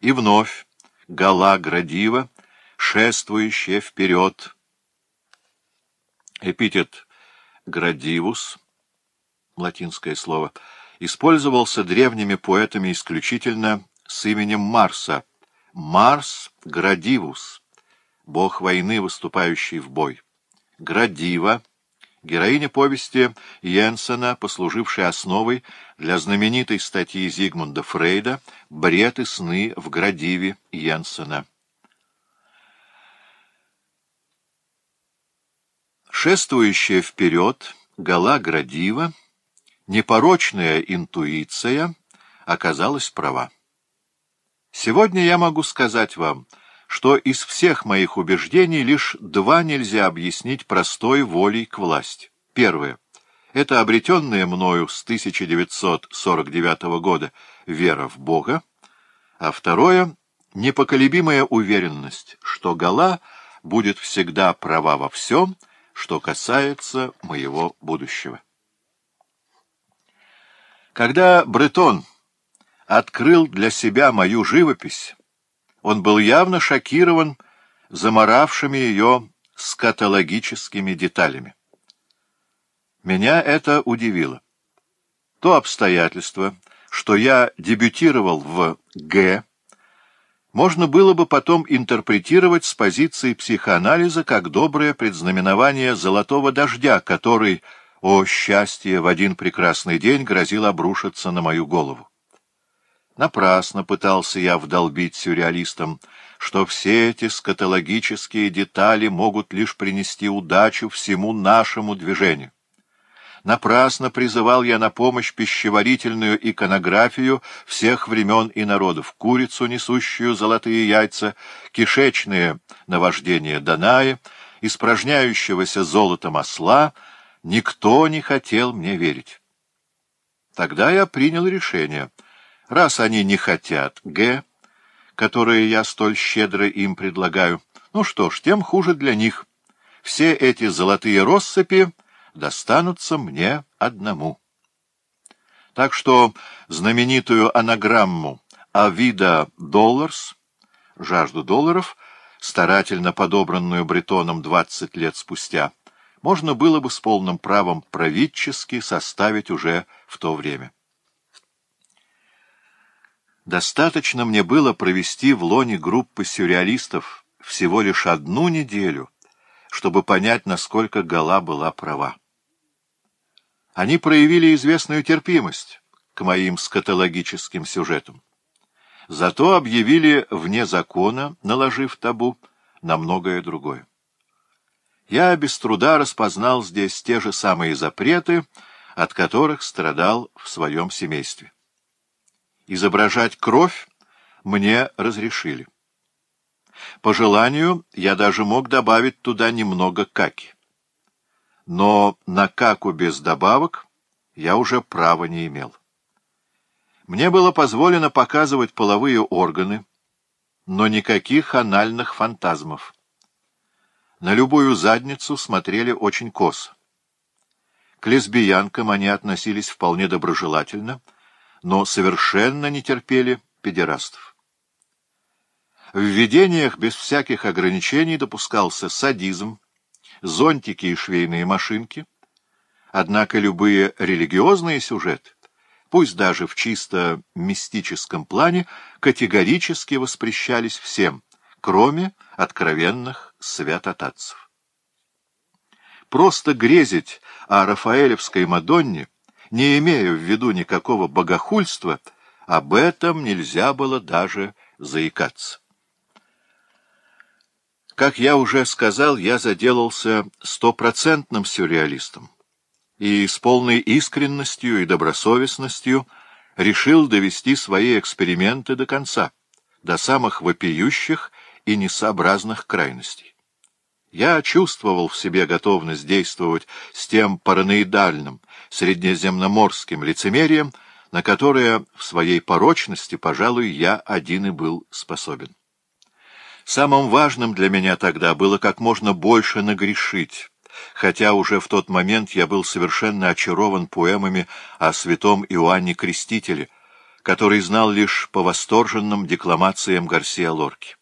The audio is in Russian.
И вновь гала градива, шествующая вперед. Эпитет «градивус» — латинское слово — использовался древними поэтами исключительно с именем Марса. Марс — градивус, бог войны, выступающий в бой. Градива Героиня повести Йенсена, послужившей основой для знаменитой статьи Зигмунда Фрейда «Бред и сны в градиве Йенсена». Шествующая вперед гала градива, непорочная интуиция оказалась права. Сегодня я могу сказать вам, что из всех моих убеждений лишь два нельзя объяснить простой волей к власти. Первое. Это обретенная мною с 1949 года вера в Бога, а второе — непоколебимая уверенность, что Гала будет всегда права во всем, что касается моего будущего. Когда Бретон открыл для себя мою живопись, он был явно шокирован заморавшими ее скатологическими деталями. Меня это удивило. То обстоятельство, что я дебютировал в «Г», можно было бы потом интерпретировать с позиции психоанализа как доброе предзнаменование золотого дождя, который, о счастье, в один прекрасный день грозил обрушиться на мою голову. Напрасно пытался я вдолбить сюрреалистам, что все эти скатологические детали могут лишь принести удачу всему нашему движению. Напрасно призывал я на помощь пищеварительную иконографию всех времен и народов, курицу, несущую золотые яйца, кишечные наваждения Данаи, испражняющегося золотом осла, никто не хотел мне верить. Тогда я принял решение — Раз они не хотят Г, которые я столь щедро им предлагаю, ну что ж, тем хуже для них. Все эти золотые россыпи достанутся мне одному. Так что знаменитую анаграмму «Авида Долларс» — «Жажду долларов», старательно подобранную Бретоном 20 лет спустя, можно было бы с полным правом правительски составить уже в то время. Достаточно мне было провести в лоне группы сюрреалистов всего лишь одну неделю, чтобы понять, насколько Гала была права. Они проявили известную терпимость к моим скатологическим сюжетам. Зато объявили вне закона, наложив табу, на многое другое. Я без труда распознал здесь те же самые запреты, от которых страдал в своем семействе. Изображать кровь мне разрешили. По желанию я даже мог добавить туда немного каки. Но на каку без добавок я уже права не имел. Мне было позволено показывать половые органы, но никаких анальных фантазмов. На любую задницу смотрели очень косо. К лесбиянкам они относились вполне доброжелательно — но совершенно не терпели педерастов. В видениях без всяких ограничений допускался садизм, зонтики и швейные машинки, однако любые религиозные сюжеты, пусть даже в чисто мистическом плане, категорически воспрещались всем, кроме откровенных святотатцев. Просто грезить о Рафаэлевской Мадонне — не имея в виду никакого богохульства, об этом нельзя было даже заикаться. Как я уже сказал, я заделался стопроцентным сюрреалистом и с полной искренностью и добросовестностью решил довести свои эксперименты до конца, до самых вопиющих и несообразных крайностей. Я чувствовал в себе готовность действовать с тем параноидальным, среднеземноморским лицемерием, на которое в своей порочности, пожалуй, я один и был способен. Самым важным для меня тогда было как можно больше нагрешить, хотя уже в тот момент я был совершенно очарован поэмами о святом Иоанне Крестителе, который знал лишь по восторженным декламациям Гарсия Лорки.